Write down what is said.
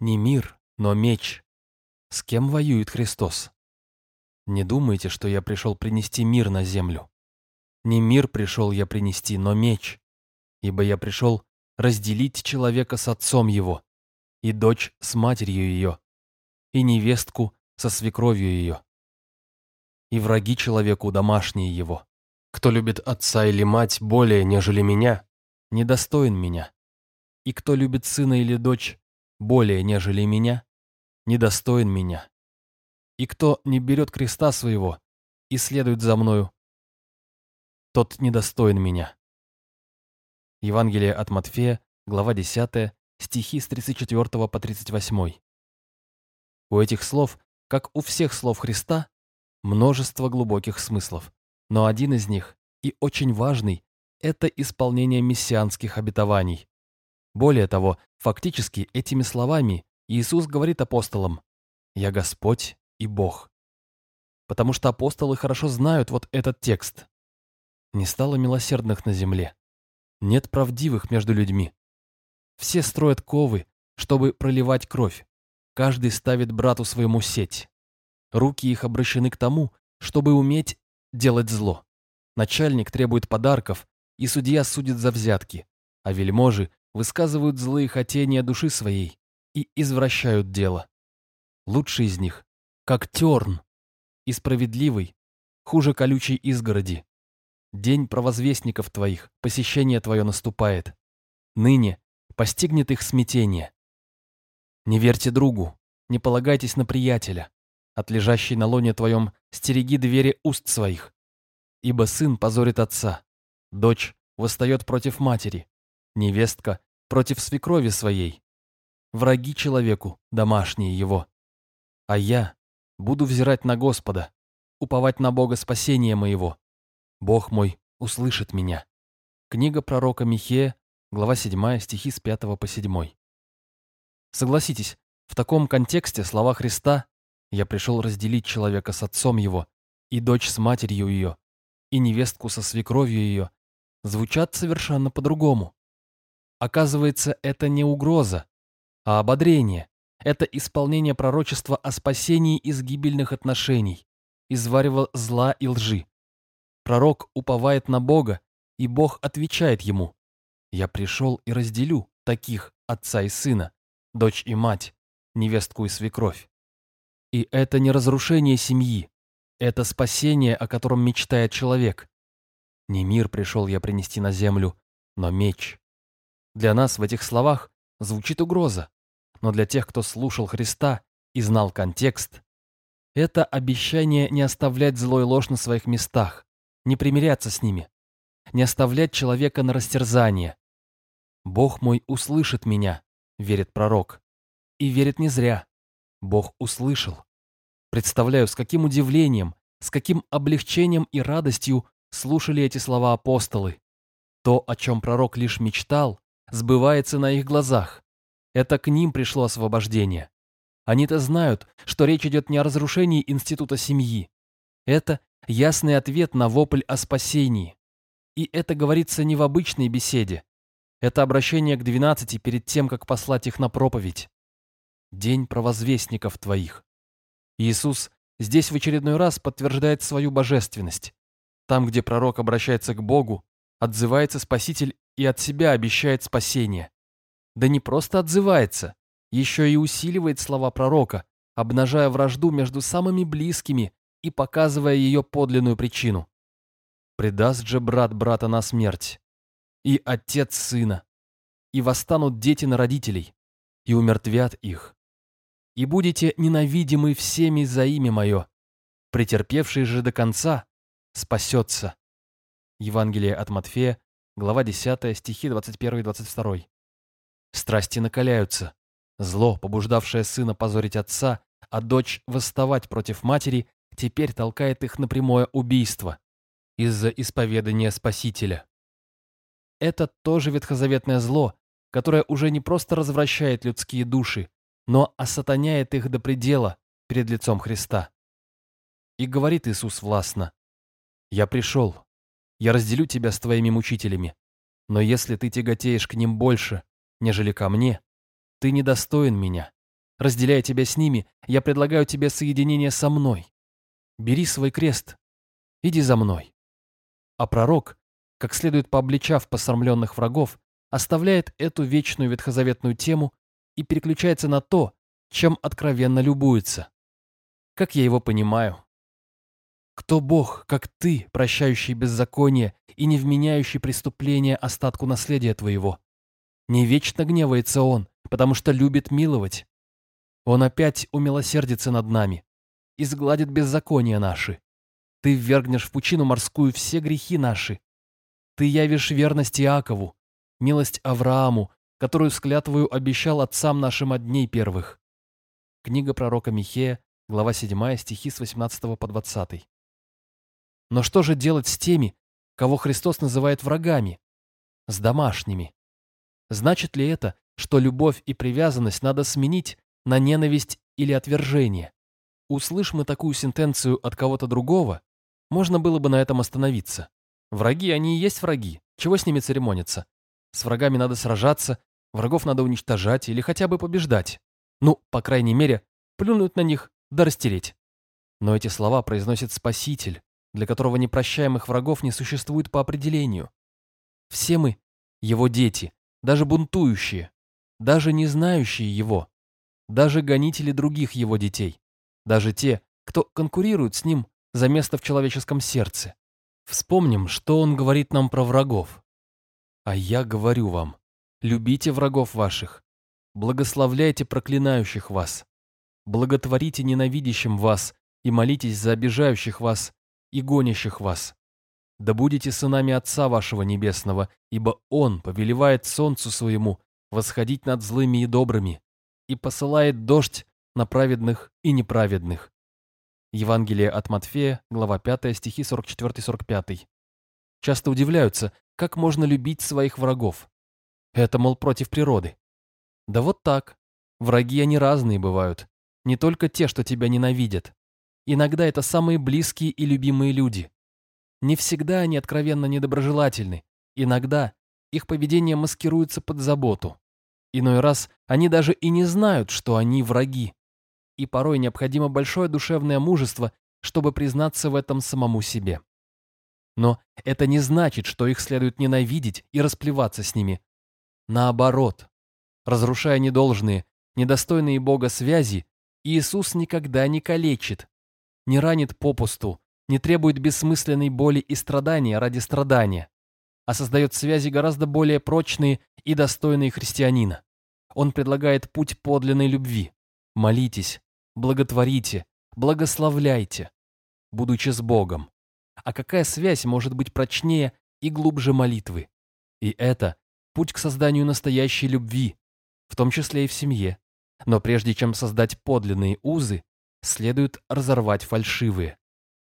Не мир, но меч. С кем воюет Христос? Не думайте, что я пришел принести мир на землю. Не мир пришел я принести, но меч. Ибо я пришел разделить человека с отцом его, и дочь с матерью ее, и невестку со свекровью ее. И враги человеку домашние его. Кто любит отца или мать более, нежели меня, недостоин меня. И кто любит сына или дочь более, нежели меня, недостоин меня. И кто не берет креста своего и следует за мною, тот недостоин меня. Евангелие от Матфея, глава 10, стихи с 34 по 38. У этих слов, как у всех слов Христа, множество глубоких смыслов, но один из них, и очень важный, это исполнение мессианских обетований. Более того, фактически этими словами Иисус говорит апостолам «Я Господь и Бог». Потому что апостолы хорошо знают вот этот текст. Не стало милосердных на земле. Нет правдивых между людьми. Все строят ковы, чтобы проливать кровь. Каждый ставит брату своему сеть. Руки их обращены к тому, чтобы уметь делать зло. Начальник требует подарков, и судья судит за взятки, а вельможи высказывают злые хотения души своей и извращают дело. Лучший из них, как терн, и справедливый, хуже колючей изгороди. День провозвестников твоих, посещение твое наступает. Ныне постигнет их смятение. Не верьте другу, не полагайтесь на приятеля. От лежащей на лоне твоем стереги двери уст своих. Ибо сын позорит отца, дочь восстает против матери, невестка против свекрови своей. Враги человеку, домашние его. А я буду взирать на Господа, уповать на Бога спасения моего. Бог мой услышит меня. Книга пророка Михея, глава 7, стихи с 5 по 7. Согласитесь, в таком контексте слова Христа «Я пришел разделить человека с отцом его, и дочь с матерью ее, и невестку со свекровью ее» звучат совершенно по-другому. Оказывается, это не угроза, а ободрение. Это исполнение пророчества о спасении из гибельных отношений, из варева зла и лжи. Пророк уповает на Бога, и Бог отвечает ему. «Я пришел и разделю таких отца и сына, дочь и мать, невестку и свекровь». И это не разрушение семьи, это спасение, о котором мечтает человек. Не мир пришел я принести на землю, но меч. Для нас в этих словах звучит угроза, но для тех, кто слушал Христа и знал контекст, это обещание не оставлять злой ложь на своих местах, не примиряться с ними, не оставлять человека на растерзание. «Бог мой услышит меня», — верит пророк. И верит не зря. Бог услышал. Представляю, с каким удивлением, с каким облегчением и радостью слушали эти слова апостолы. То, о чем пророк лишь мечтал, сбывается на их глазах. Это к ним пришло освобождение. Они-то знают, что речь идет не о разрушении института семьи. Это ясный ответ на вопль о спасении. И это говорится не в обычной беседе. Это обращение к двенадцати перед тем, как послать их на проповедь. День провозвестников твоих. Иисус здесь в очередной раз подтверждает свою божественность. Там, где пророк обращается к Богу, отзывается Спаситель и от себя обещает спасение. Да не просто отзывается, еще и усиливает слова пророка, обнажая вражду между самыми близкими и показывая ее подлинную причину. Предаст же брат брата на смерть, и отец сына, и восстанут дети на родителей, и умертвят их. И будете ненавидимы всеми за имя мое, претерпевший же до конца спасется. Евангелие от Матфея, глава 10, стихи 21-22. Страсти накаляются. Зло, побуждавшее сына позорить отца, а дочь восставать против матери, теперь толкает их на прямое убийство из-за исповедания Спасителя. Это тоже ветхозаветное зло, которое уже не просто развращает людские души, но осатаняет их до предела перед лицом Христа. И говорит Иисус властно, «Я пришел, я разделю тебя с твоими мучителями. Но если ты тяготеешь к ним больше, нежели ко мне, ты недостоин меня, Разделяя тебя с ними, я предлагаю тебе соединение со мной. Бери свой крест. Иди за мной. А пророк, как следует пообличав посрамленных врагов, оставляет эту вечную ветхозаветную тему и переключается на то, чем откровенно любуется. Как я его понимаю? Кто Бог, как ты, прощающий беззаконие и не вменяющий преступление остатку наследия твоего? Не вечно гневается Он, потому что любит миловать. Он опять умилосердится над нами и сгладит беззакония наши. Ты ввергнешь в пучину морскую все грехи наши. Ты явишь верность Иакову, милость Аврааму, которую склятвую обещал отцам нашим от дней первых. Книга пророка Михея, глава 7, стихи с 18 по 20. Но что же делать с теми, кого Христос называет врагами? С домашними. Значит ли это, что любовь и привязанность надо сменить на ненависть или отвержение? Услышь мы такую сентенцию от кого-то другого, можно было бы на этом остановиться. Враги, они и есть враги. Чего с ними церемониться? С врагами надо сражаться, врагов надо уничтожать или хотя бы побеждать. Ну, по крайней мере, плюнуть на них да растереть. Но эти слова произносит Спаситель, для которого непрощаемых врагов не существует по определению. Все мы – его дети, даже бунтующие, даже не знающие его, даже гонители других его детей, даже те, кто конкурирует с ним за место в человеческом сердце. Вспомним, что он говорит нам про врагов. А я говорю вам, любите врагов ваших, благословляйте проклинающих вас, благотворите ненавидящим вас и молитесь за обижающих вас и гонящих вас. Да будете сынами Отца вашего Небесного, ибо Он повелевает солнцу своему восходить над злыми и добрыми и посылает дождь на праведных и неправедных. Евангелие от Матфея, глава 5, стихи 44-45. Часто удивляются, как можно любить своих врагов. Это, мол, против природы. Да вот так. Враги они разные бывают. Не только те, что тебя ненавидят. Иногда это самые близкие и любимые люди. Не всегда они откровенно недоброжелательны. Иногда их поведение маскируется под заботу. Иной раз они даже и не знают, что они враги. И порой необходимо большое душевное мужество, чтобы признаться в этом самому себе. Но это не значит, что их следует ненавидеть и расплеваться с ними. Наоборот, разрушая недолжные, недостойные Бога связи, Иисус никогда не калечит, не ранит попусту, не требует бессмысленной боли и страдания ради страдания, а создает связи гораздо более прочные и достойные христианина. Он предлагает путь подлинной любви. Молитесь, благотворите, благословляйте, будучи с Богом. А какая связь может быть прочнее и глубже молитвы? И это путь к созданию настоящей любви, в том числе и в семье. Но прежде чем создать подлинные узы, следует разорвать фальшивые.